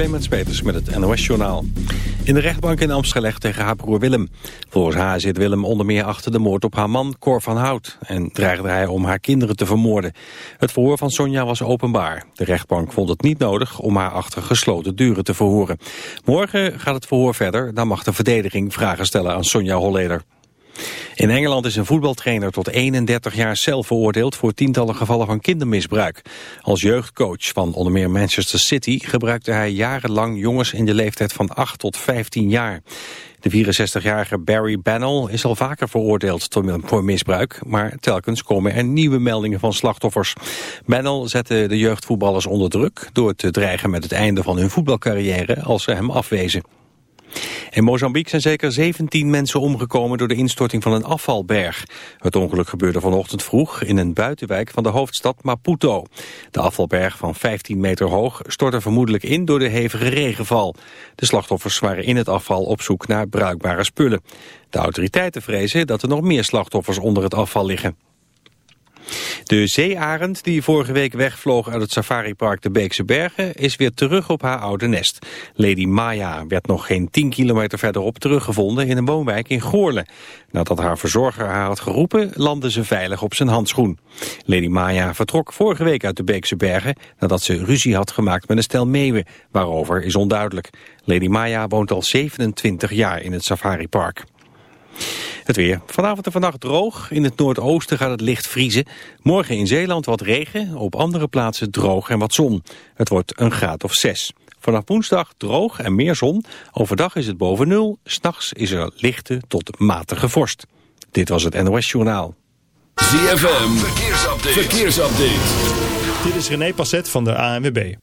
Clemens Peters met het NOS-journaal. In de rechtbank in Amsterdam tegen haar broer Willem. Volgens haar zit Willem onder meer achter de moord op haar man Cor van Hout... en dreigde hij om haar kinderen te vermoorden. Het verhoor van Sonja was openbaar. De rechtbank vond het niet nodig om haar achter gesloten deuren te verhoren. Morgen gaat het verhoor verder, dan mag de verdediging vragen stellen aan Sonja Holleder. In Engeland is een voetbaltrainer tot 31 jaar cel veroordeeld voor tientallen gevallen van kindermisbruik. Als jeugdcoach van onder meer Manchester City gebruikte hij jarenlang jongens in de leeftijd van 8 tot 15 jaar. De 64-jarige Barry Bannell is al vaker veroordeeld voor misbruik, maar telkens komen er nieuwe meldingen van slachtoffers. Bannell zette de jeugdvoetballers onder druk door te dreigen met het einde van hun voetbalcarrière als ze hem afwezen. In Mozambique zijn zeker 17 mensen omgekomen door de instorting van een afvalberg. Het ongeluk gebeurde vanochtend vroeg in een buitenwijk van de hoofdstad Maputo. De afvalberg van 15 meter hoog stortte vermoedelijk in door de hevige regenval. De slachtoffers waren in het afval op zoek naar bruikbare spullen. De autoriteiten vrezen dat er nog meer slachtoffers onder het afval liggen. De zeearend die vorige week wegvloog uit het safaripark de Beekse Bergen is weer terug op haar oude nest. Lady Maya werd nog geen 10 kilometer verderop teruggevonden in een woonwijk in Goorle. Nadat haar verzorger haar had geroepen landde ze veilig op zijn handschoen. Lady Maya vertrok vorige week uit de Beekse Bergen nadat ze ruzie had gemaakt met een stel meeuwen. Waarover is onduidelijk. Lady Maya woont al 27 jaar in het safaripark. Het weer. Vanavond en vannacht droog. In het noordoosten gaat het licht vriezen. Morgen in Zeeland wat regen. Op andere plaatsen droog en wat zon. Het wordt een graad of zes. Vanaf woensdag droog en meer zon. Overdag is het boven nul. S'nachts is er lichte tot matige vorst. Dit was het NOS Journaal. ZFM. Verkeersupdate. Verkeersupdate. Dit is René Passet van de ANWB.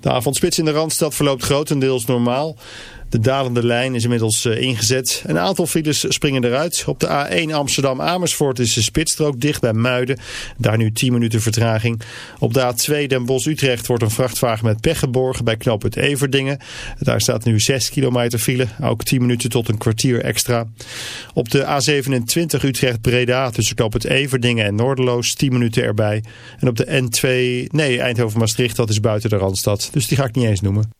De avondspits in de Randstad verloopt grotendeels normaal. De dalende lijn is inmiddels uh, ingezet. Een aantal files springen eruit. Op de A1 Amsterdam-Amersfoort is de spitsstrook dicht bij Muiden. Daar nu 10 minuten vertraging. Op de A2 Den Bosch-Utrecht wordt een vrachtwagen met pech geborgen bij knooppunt Everdingen. Daar staat nu 6 kilometer file. Ook 10 minuten tot een kwartier extra. Op de A27 Utrecht-Breda tussen knooppunt Everdingen en Noorderloos 10 minuten erbij. En op de N2, nee Eindhoven-Maastricht, dat is buiten de Randstad. Dus die ga ik niet eens noemen.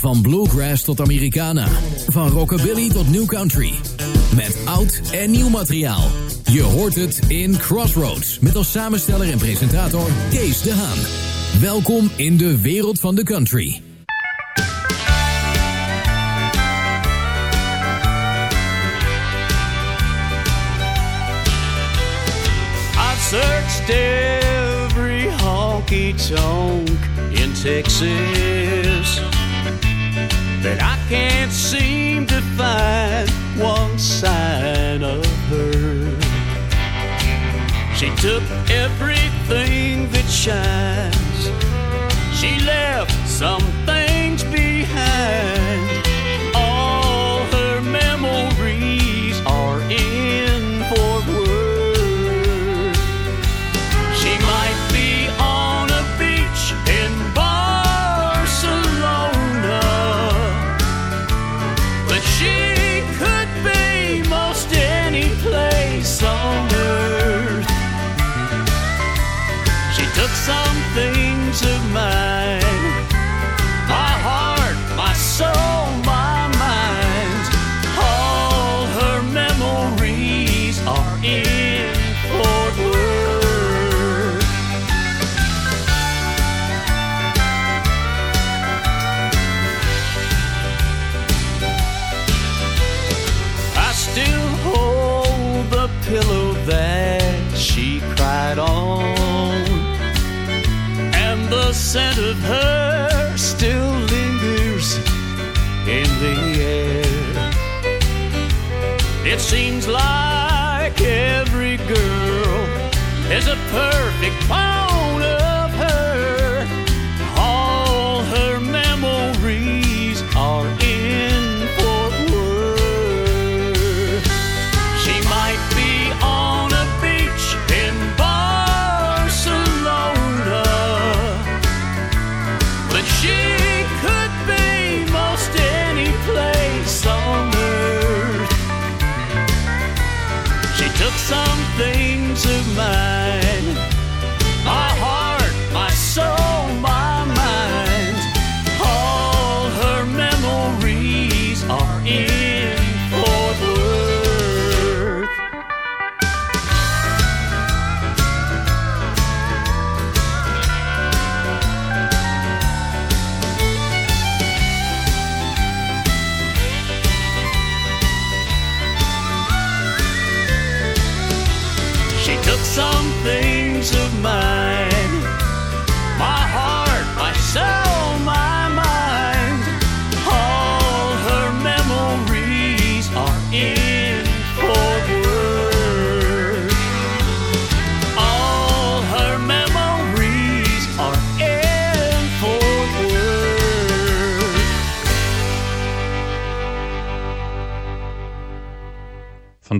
Van bluegrass tot Americana. Van rockabilly tot new country. Met oud en nieuw materiaal. Je hoort het in Crossroads. Met als samensteller en presentator Kees de Haan. Welkom in de wereld van de country. I've searched every honky tonk in Texas, but I can't seem to find one sign of her. She took everything that shines, she left some things behind. big.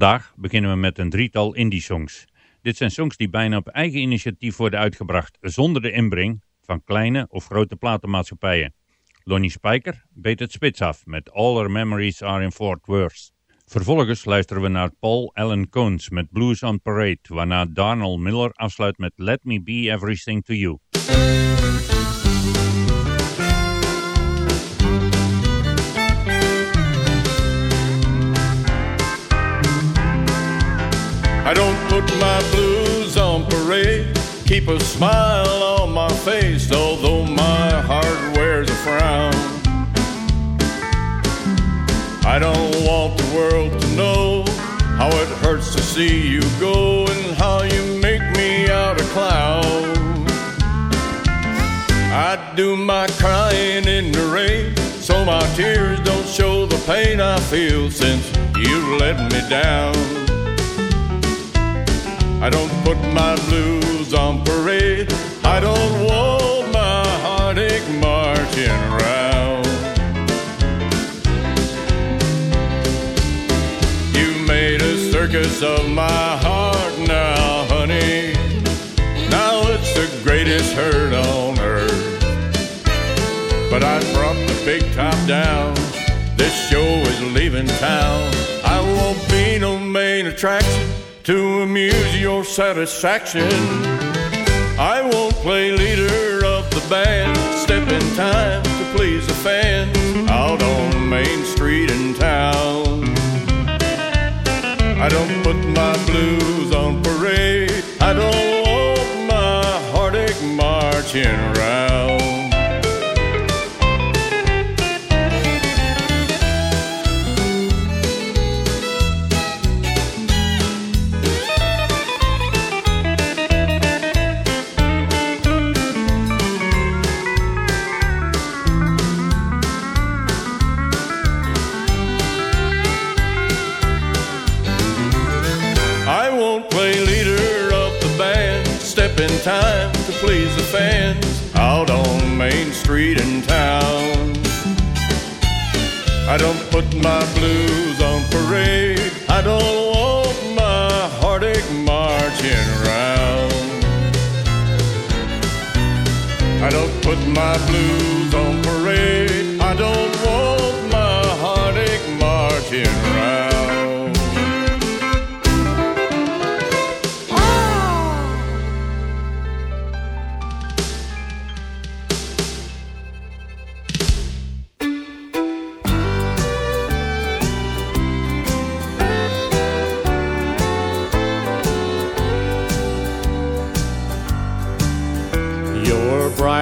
Vandaag beginnen we met een drietal indie-songs. Dit zijn songs die bijna op eigen initiatief worden uitgebracht, zonder de inbreng van kleine of grote platenmaatschappijen. Lonnie Spijker beet het spits af met All Her Memories Are in Fort Worth. Vervolgens luisteren we naar Paul Allen Coons met Blues on Parade, waarna Darnell Miller afsluit met Let Me Be Everything to You. I don't put my blues on parade. Keep a smile on my face, although my heart wears a frown. I don't want the world to know how it hurts to see you go and how you make me out a clown. I do my crying in the rain, so my tears don't show the pain I feel since you let me down. I don't put my blues on parade. I don't want my heartache marching around. You made a circus of my heart now, honey. Now it's the greatest hurt on earth. But I brought the big top down. This show is leaving town. I won't be no main attraction to amuse your satisfaction. I won't play leader of the band. Step in time to please the fans out on Main Street in town. I don't put my blues on parade. I don't want my heartache marching around. Time to please the fans out on Main Street in town. I don't put my blues on parade. I don't want my heartache marching around. I don't put my blues on parade. I don't want my heartache marching around.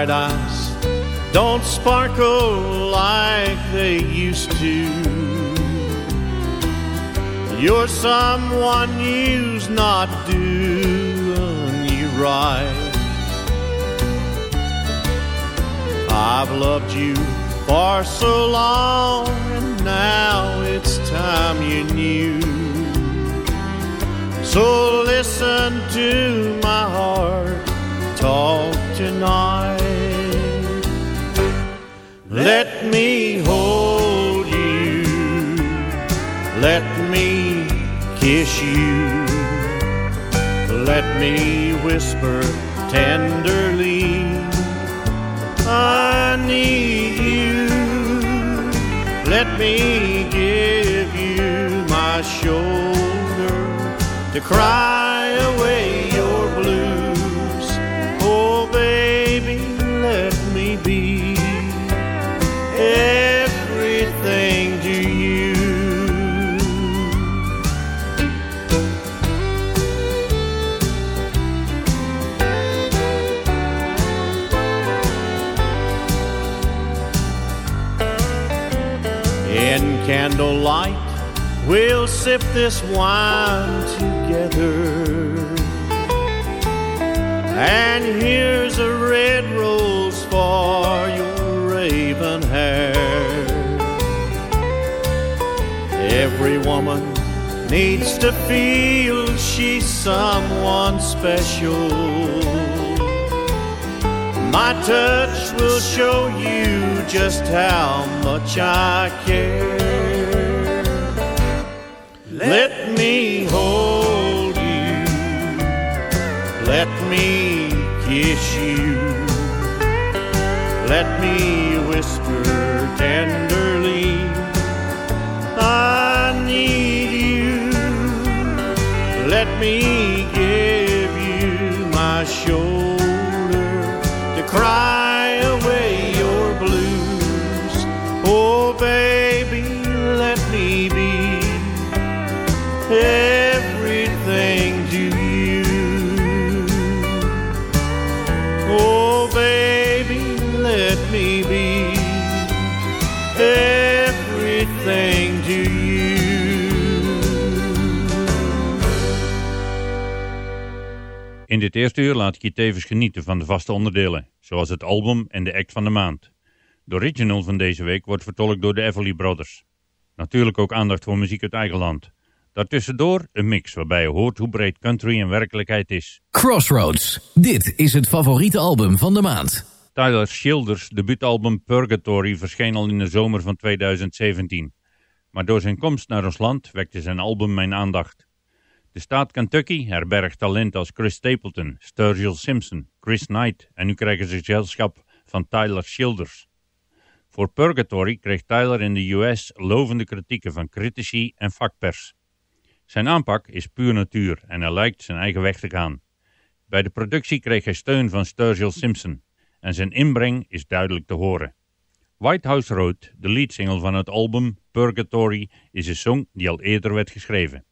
Bright eyes don't sparkle like they used to. You're someone you's not doing you right. I've loved you for so long, and now it's time you knew. So listen to my heart talk tonight. Let me hold you. Let me kiss you. Let me whisper tenderly. I need you. Let me give you my shoulder to cry away this wine together. And here's a red rose for your raven hair. Every woman needs to feel she's someone special. My touch will show you just how much I care. Kiss you. Let me whisper tenderly. I need you. Let me dit eerste uur laat ik je tevens genieten van de vaste onderdelen, zoals het album en de act van de maand. De original van deze week wordt vertolkt door de Everly Brothers. Natuurlijk ook aandacht voor muziek uit eigen land. Daartussendoor een mix waarbij je hoort hoe breed country in werkelijkheid is. Crossroads. Dit is het favoriete album van de maand. Tyler Childers' debuutalbum Purgatory verscheen al in de zomer van 2017. Maar door zijn komst naar ons land wekte zijn album mijn aandacht. De staat Kentucky herbergt talenten als Chris Stapleton, Sturgill Simpson, Chris Knight en nu krijgen ze gezelschap van Tyler Childers. Voor Purgatory kreeg Tyler in de US lovende kritieken van critici en vakpers. Zijn aanpak is puur natuur en hij lijkt zijn eigen weg te gaan. Bij de productie kreeg hij steun van Sturgill Simpson en zijn inbreng is duidelijk te horen. White House Road, de leadsingle van het album Purgatory, is een song die al eerder werd geschreven.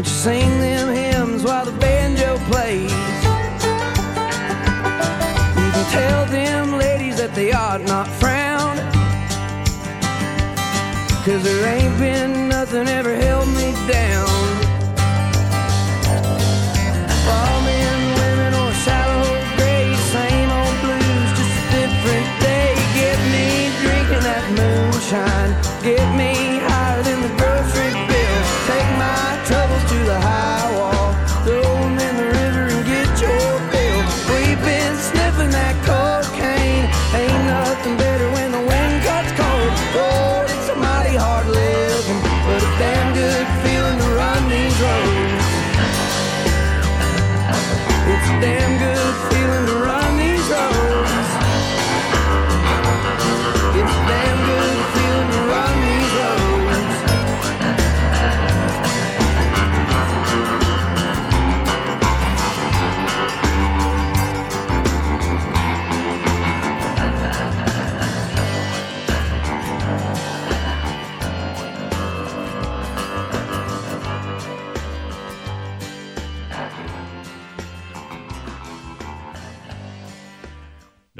Won't you sing them hymns while the banjo plays? You can tell them ladies that they ought not frown. Cause there ain't been nothing ever held me down.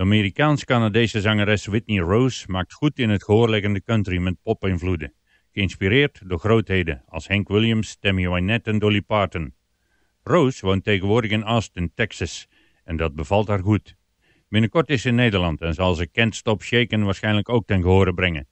De Amerikaans-Canadese zangeres Whitney Rose maakt goed in het gehoorleggende country met pop-invloeden, geïnspireerd door grootheden als Hank Williams, Tammy Wynette en Dolly Parton. Rose woont tegenwoordig in Austin, Texas, en dat bevalt haar goed. Binnenkort is ze in Nederland en zal ze Can't Stop Shaken waarschijnlijk ook ten gehore brengen.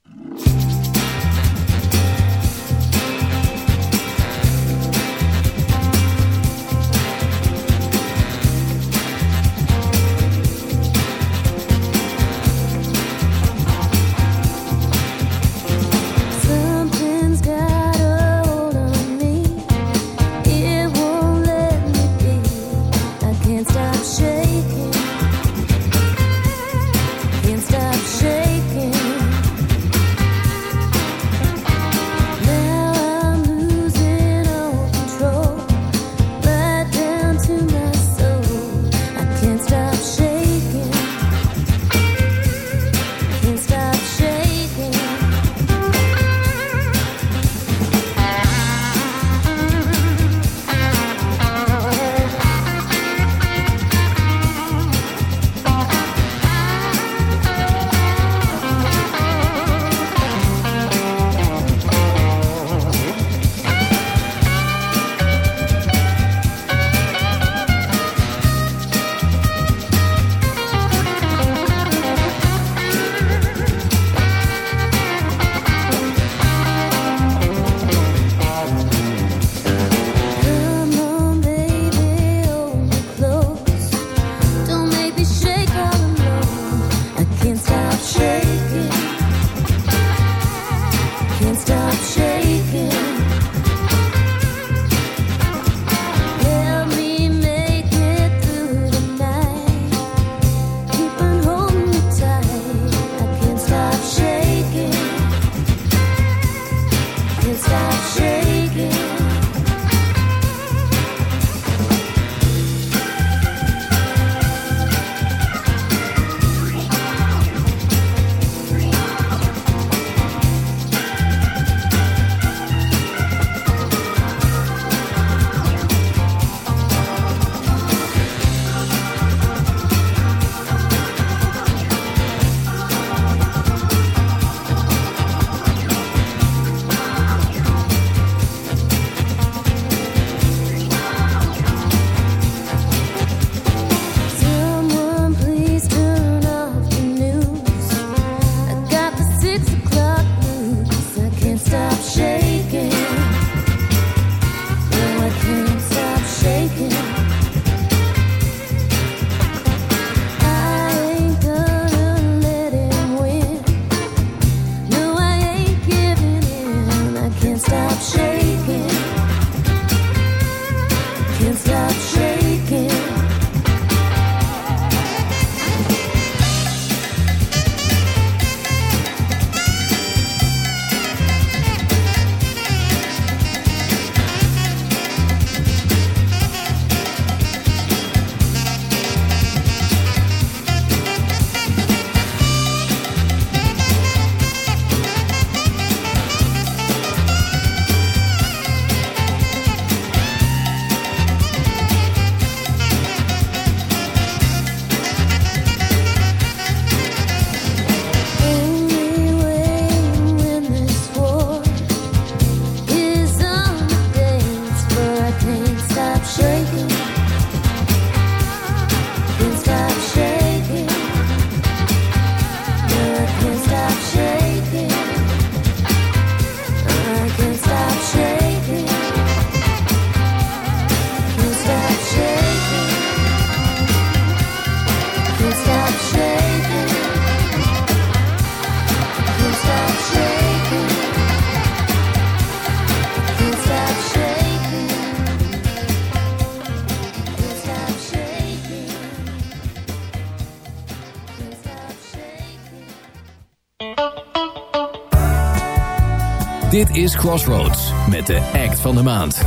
Dit is Crossroads met de act van de maand.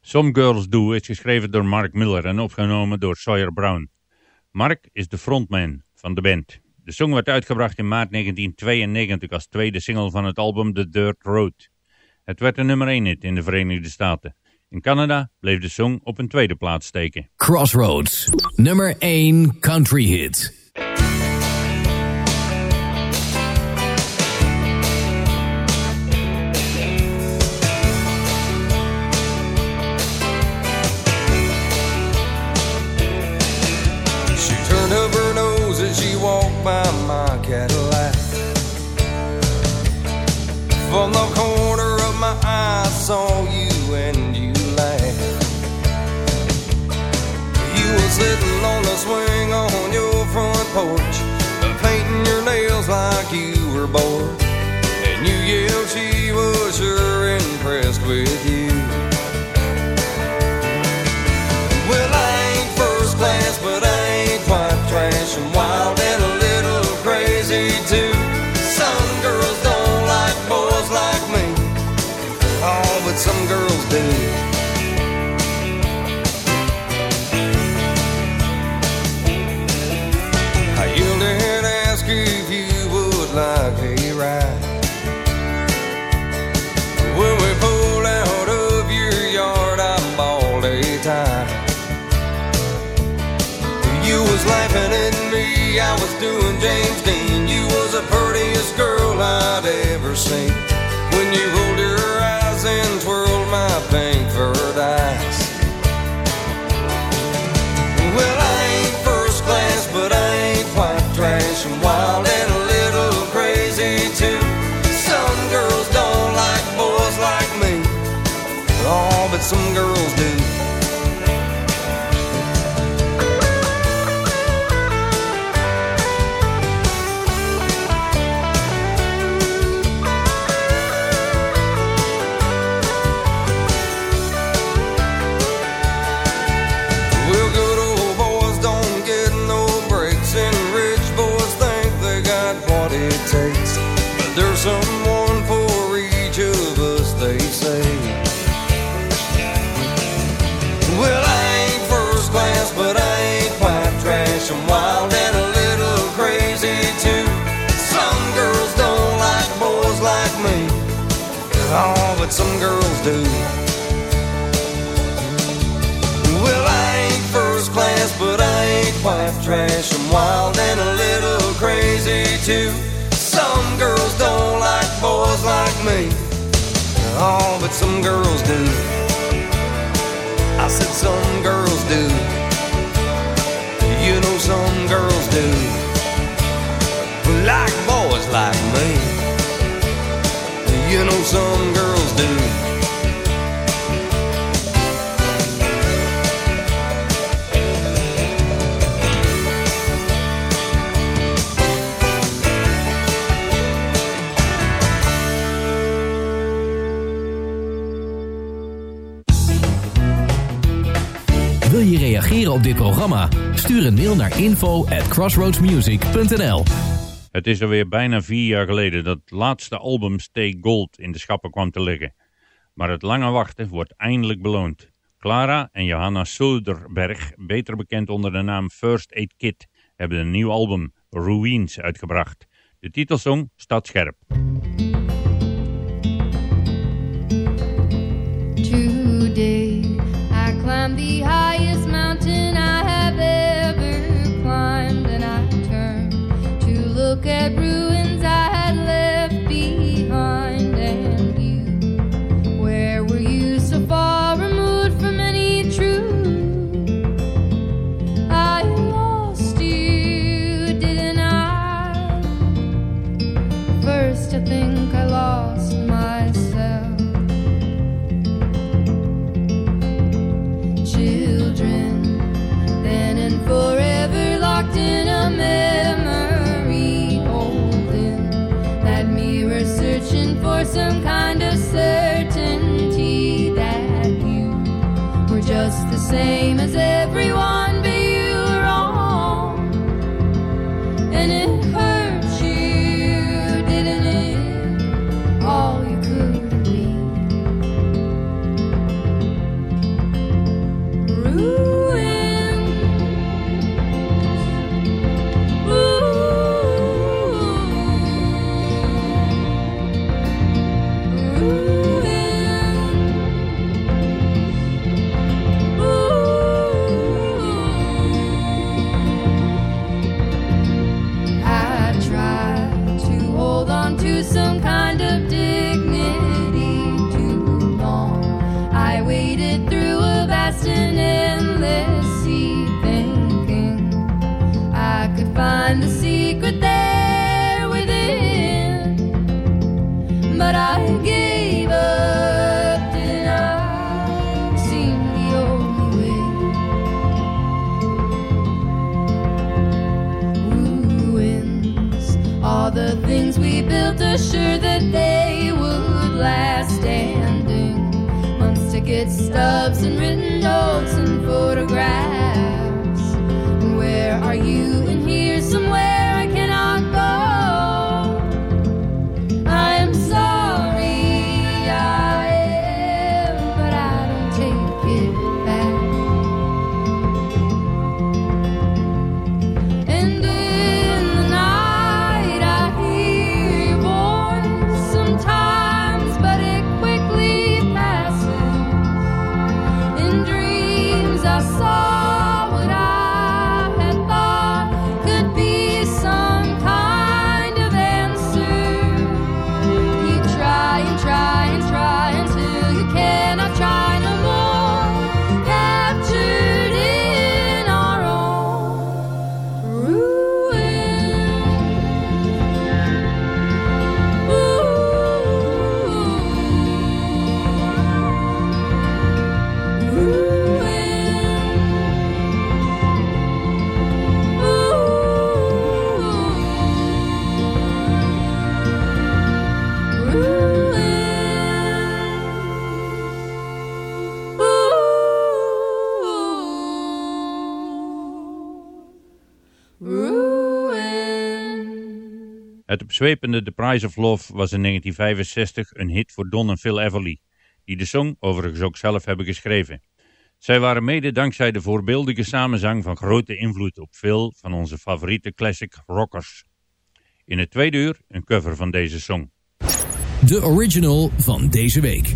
Some Girls Do is geschreven door Mark Miller en opgenomen door Sawyer Brown. Mark is de frontman van de band. De song werd uitgebracht in maart 1992 als tweede single van het album The Dirt Road. Het werd een nummer 1 hit in de Verenigde Staten. In Canada bleef de song op een tweede plaats steken. Crossroads, nummer 1 country hit. From the corner of my eye, I saw you and you laughed. You were sitting on the swing on your front porch, painting your nails like you were bored. And you yelled she was sure impressed with doing James Dean. You was the prettiest girl I'd ever seen. When you rolled your eyes and twirled my pink furred eyes. Well, I ain't first class, but I ain't quite trash. I'm wild and a little crazy too. Some girls don't like boys like me. Oh, but some girls But some girls do. Well, I ain't first class, but I ain't quite trash. I'm wild and a little crazy too. Some girls don't like boys like me. Oh, but some girls do. I said some girls do. You know some girls do. Like boys like me. You know some girls do. Wil je reageren op dit programma? Stuur een mail naar info at crossroadsmusic.nl Het is alweer bijna vier jaar geleden dat het laatste album Stay Gold in de schappen kwam te liggen. Maar het lange wachten wordt eindelijk beloond. Clara en Johanna Soderberg, beter bekend onder de naam First Aid Kit, hebben een nieuw album, Ruins, uitgebracht. De titelsong staat scherp. Today I climbed the highest mountain I have ever climbed, bedroom. same as everyone. Het opzwepende The Price of Love was in 1965 een hit voor Don en Phil Everly, die de song overigens ook zelf hebben geschreven. Zij waren mede dankzij de voorbeeldige samenzang van grote invloed op veel van onze favoriete classic rockers. In het tweede uur een cover van deze song. De original van deze week.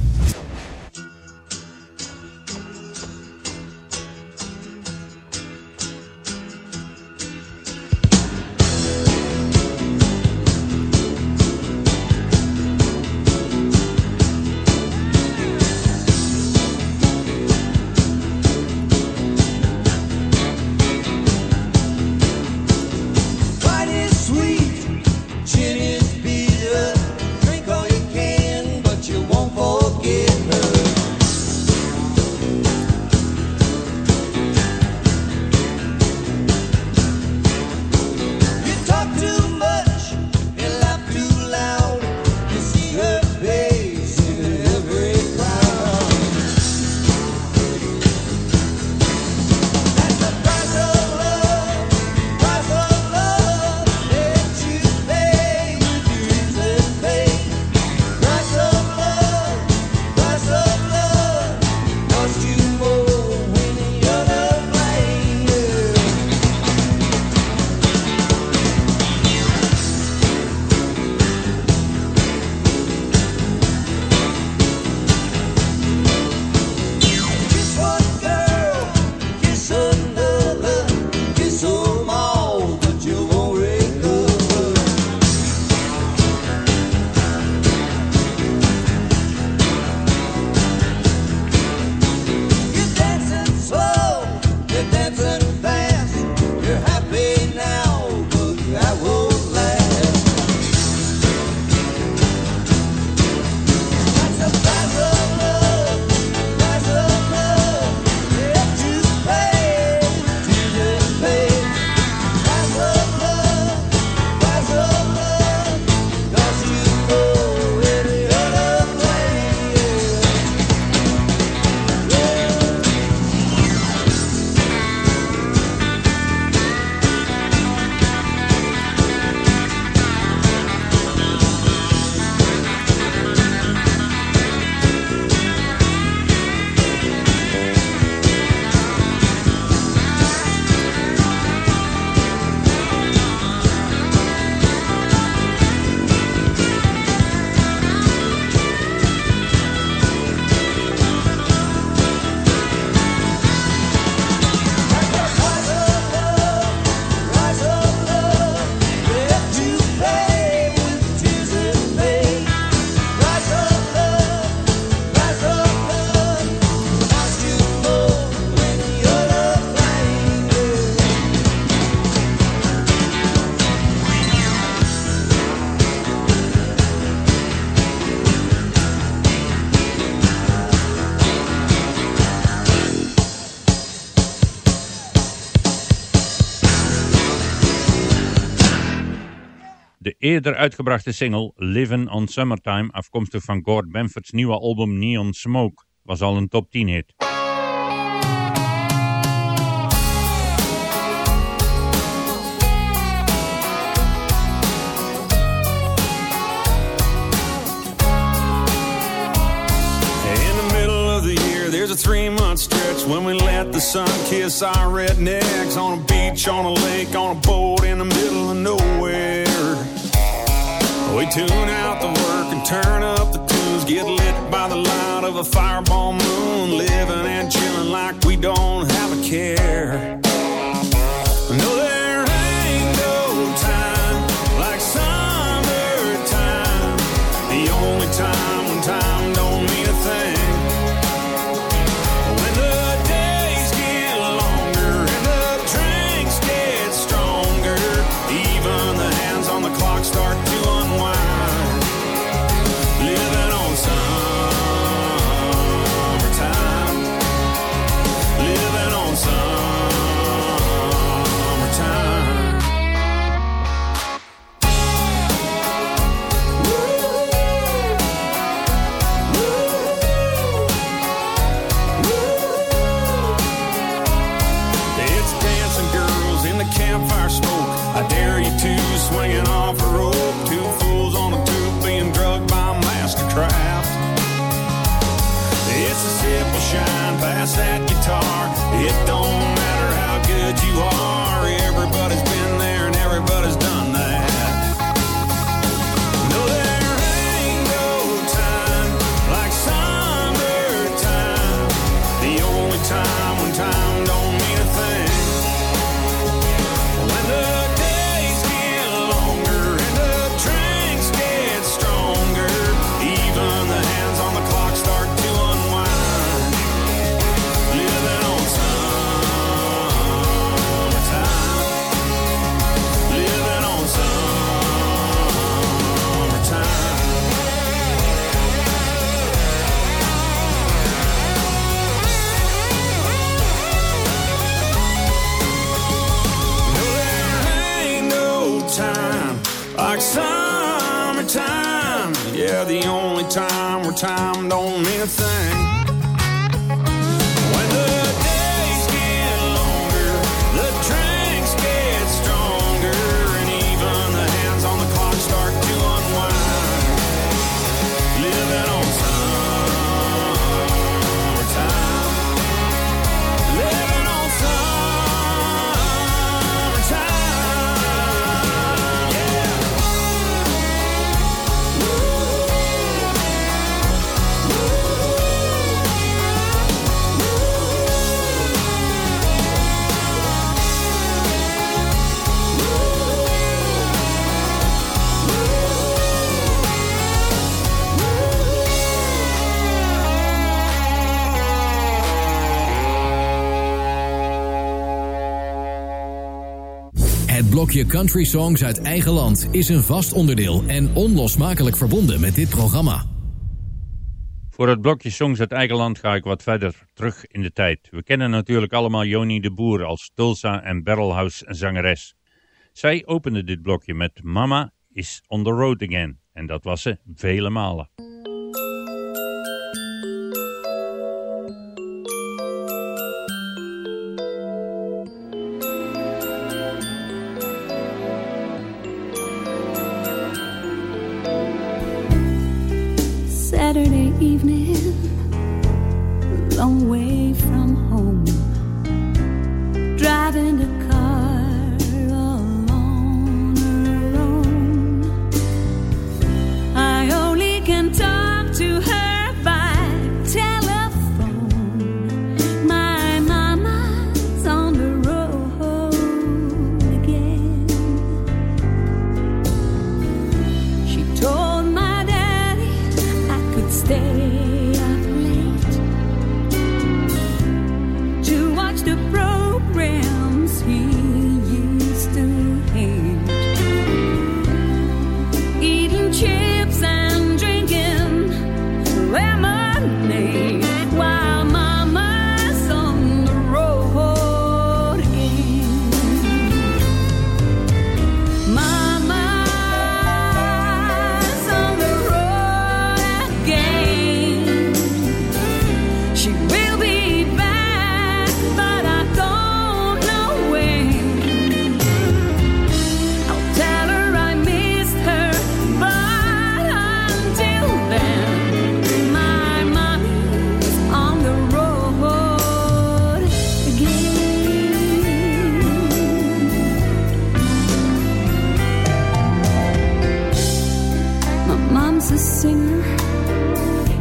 De eerder uitgebrachte single Livin' on Summertime, afkomstig van Gord Benford's nieuwe album Neon Smoke, was al een top 10 hit. When we let the sun kiss our rednecks on a beach, on a lake, on a boat in the middle of nowhere. We tune out the work and turn up the tunes, get lit by the light of a fireball moon, living and chilling like we don't have a care. That guitar. It don't blokje country songs uit eigen land is een vast onderdeel en onlosmakelijk verbonden met dit programma. Voor het blokje songs uit eigen land ga ik wat verder terug in de tijd. We kennen natuurlijk allemaal Joni de Boer als Tulsa en Barrelhouse zangeres. Zij opende dit blokje met Mama is on the road again. En dat was ze vele malen.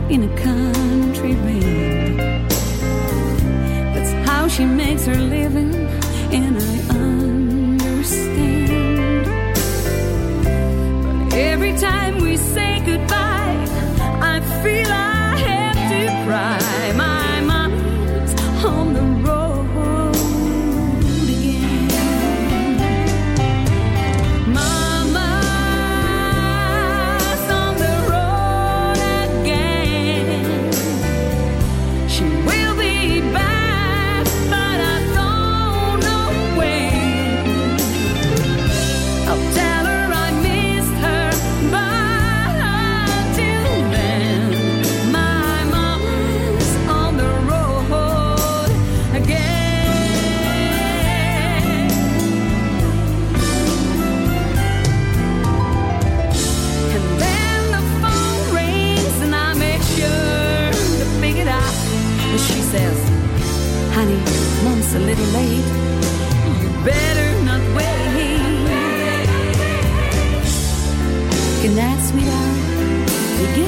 In a country band. That's how she makes her living, and I understand. But every time we say goodbye, I feel I You better not wait. Good night, sweetheart. Be.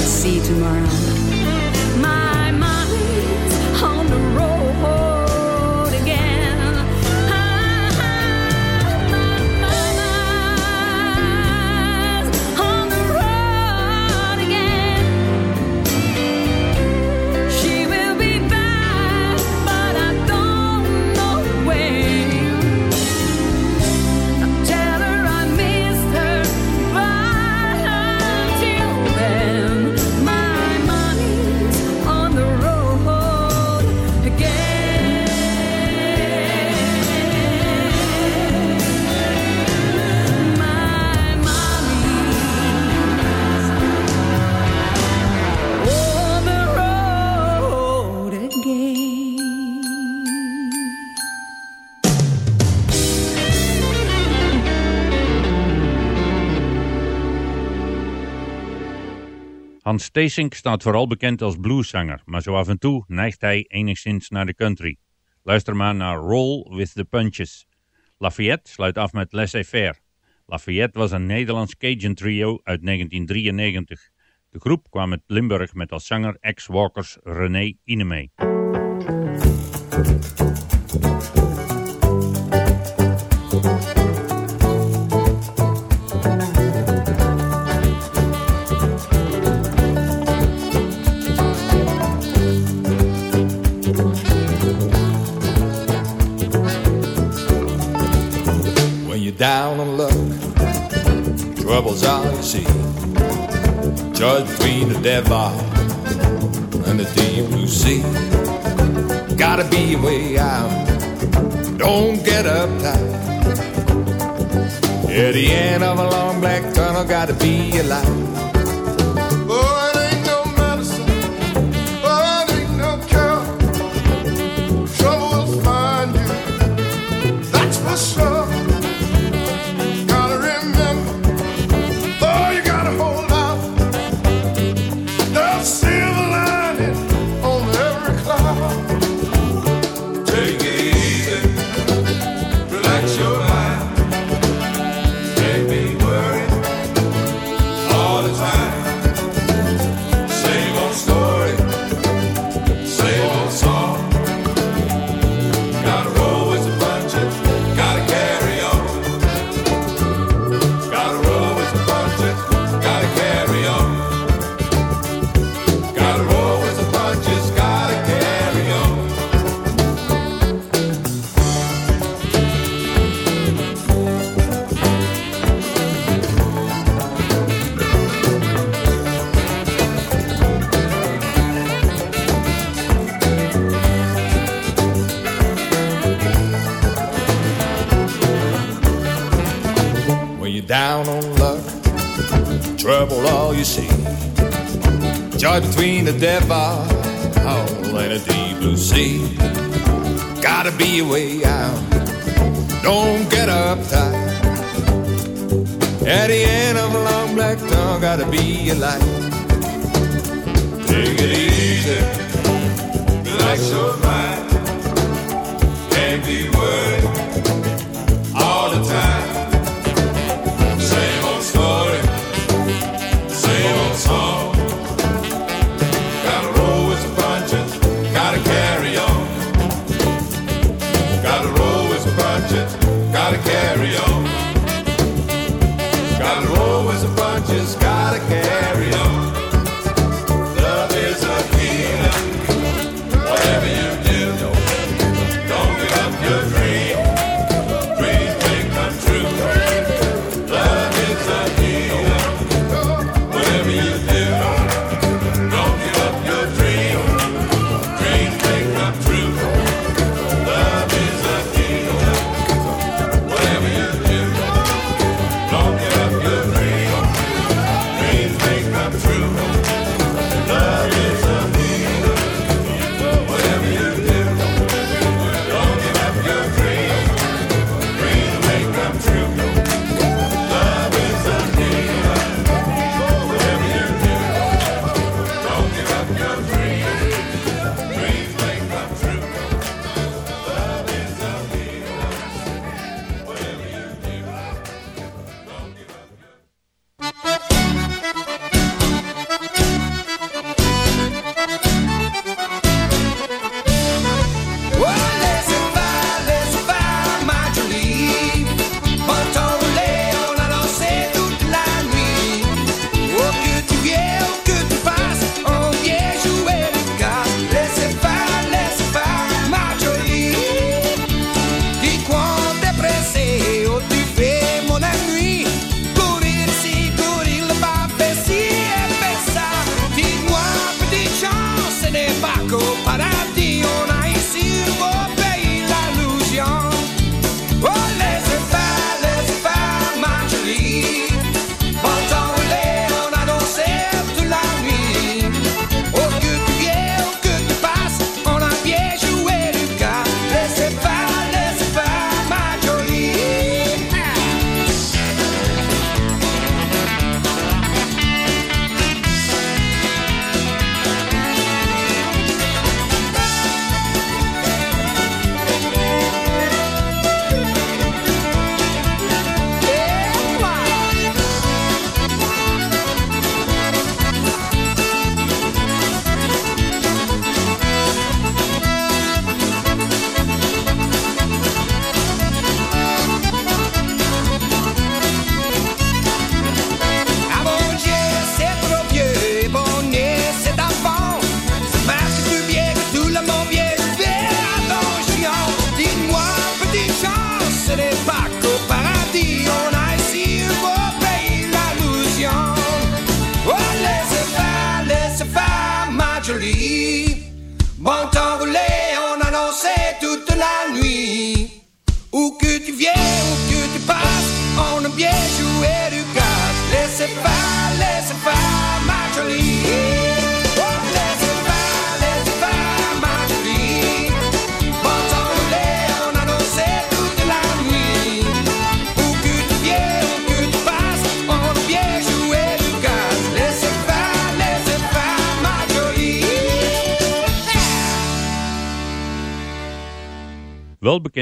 See you tomorrow. Hans staat vooral bekend als blueszanger, maar zo af en toe neigt hij enigszins naar de country. Luister maar naar Roll with the Punches. Lafayette sluit af met Laissez-faire. Lafayette was een Nederlands Cajun trio uit 1993. De groep kwam uit Limburg met als zanger ex-Walkers René Inemee. You're down on luck, trouble's all you see. judge between the devil and the deep blue sea. Gotta be a way out. Don't get uptight. At the end of a long black tunnel, gotta be a light. Gotta be a way out. Don't get uptight. At the end of a long black tunnel, gotta be a light.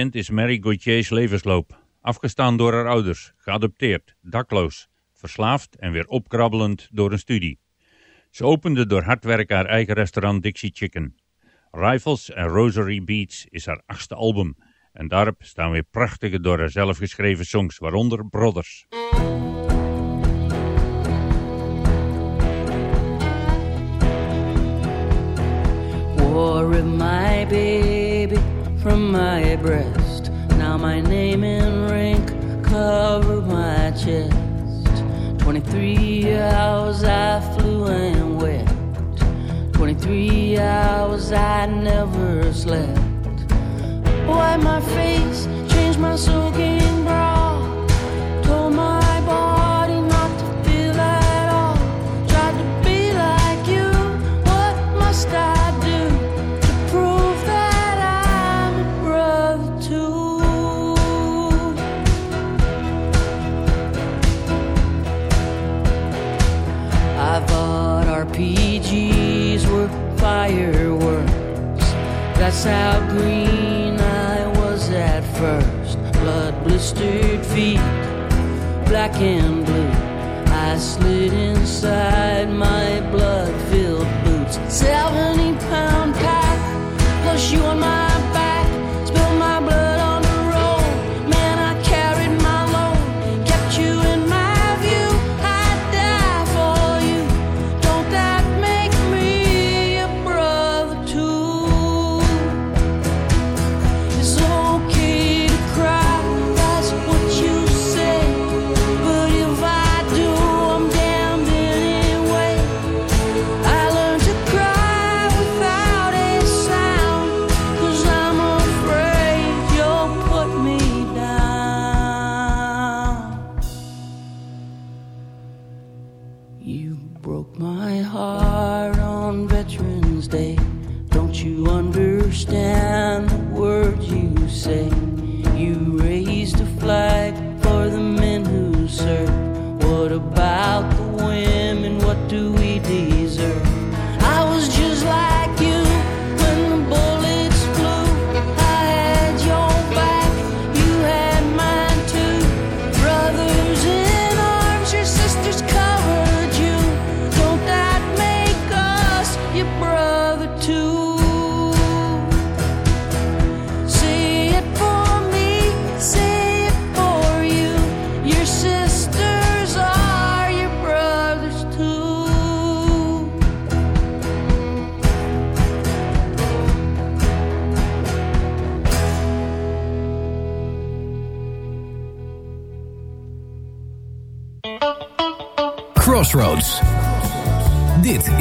is Mary Gauthiers levensloop. Afgestaan door haar ouders, geadopteerd, dakloos, verslaafd en weer opkrabbelend door een studie. Ze opende door hard werken haar eigen restaurant Dixie Chicken. Rifles and Rosary Beats is haar achtste album en daarop staan weer prachtige door haar zelf geschreven songs, waaronder Brothers. My. from my breast. Now my name and rank cover my chest. 23 hours I flew and wept. 23 hours I never slept. Why my face?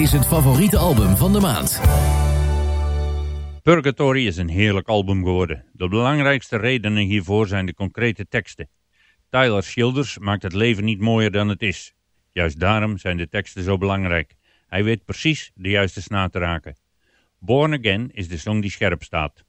is het favoriete album van de maand. Purgatory is een heerlijk album geworden. De belangrijkste redenen hiervoor zijn de concrete teksten. Tyler Schilders maakt het leven niet mooier dan het is. Juist daarom zijn de teksten zo belangrijk. Hij weet precies de juiste snaar te raken. Born Again is de song die scherp staat.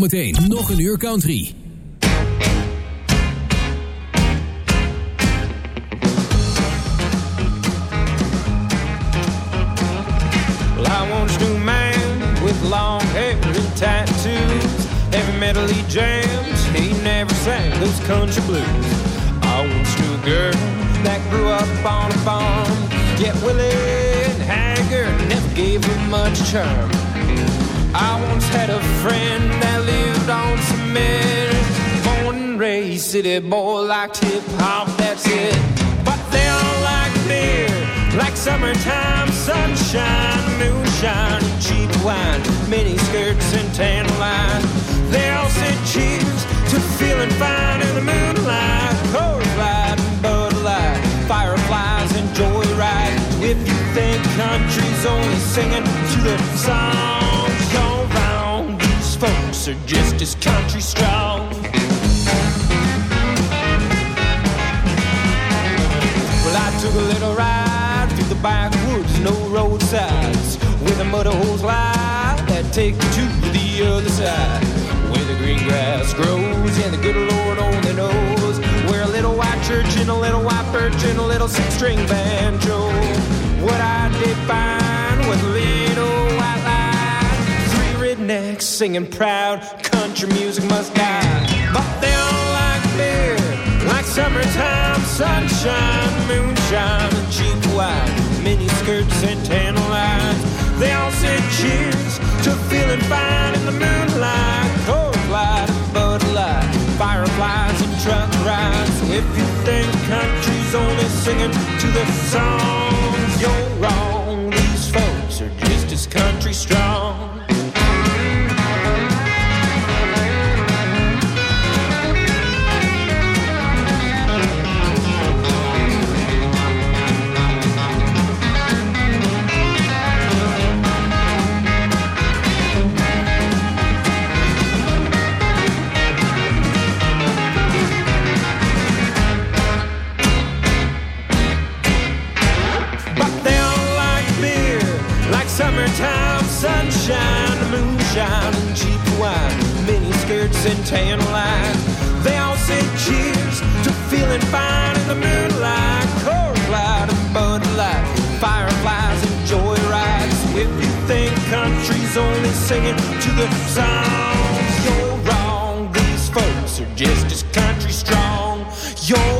Zometeen nog een uur country. Well, I once knew man with long hair and tattoos. Heavy metal he jams, he never sang those country blues. I once knew a girl that grew up on a farm, yet willy and never gave her much charm. I once had a friend that lived on cement, born and raised city boy, liked hip hop, that's it. But they all like beer, like summertime sunshine, moonshine, cheap wine, mini skirts and tan lines. They all said cheers to feeling fine in the moonlight, Coors Light and Bud Light, fireflies and joyride. If you think country's only singing to the songs, are just as country strong. Well, I took a little ride through the backwoods, no roadsides, where the mud holes lie that take you to the other side, where the green grass grows and the good Lord only knows, where a little white church and a little white birch and a little six-string banjo. What I singing proud country music must die, but they all like beer like summertime sunshine, moonshine, and cheap wine, mini skirts and tan lines. They all said cheers to feeling fine in the moonlight, Coors Light and Bud Light, fireflies and truck rides. If you think country's only singing to the songs, you're wrong. These folks are just as country strong. Sunshine, moonshine, and cheap wine, mini skirts and tan lines. They all say cheers to feeling fine in the moonlight, Coors Light and Bud Light, fireflies and joyrides. If you think country's only singing to the songs, you're wrong. These folks are just as country strong. You're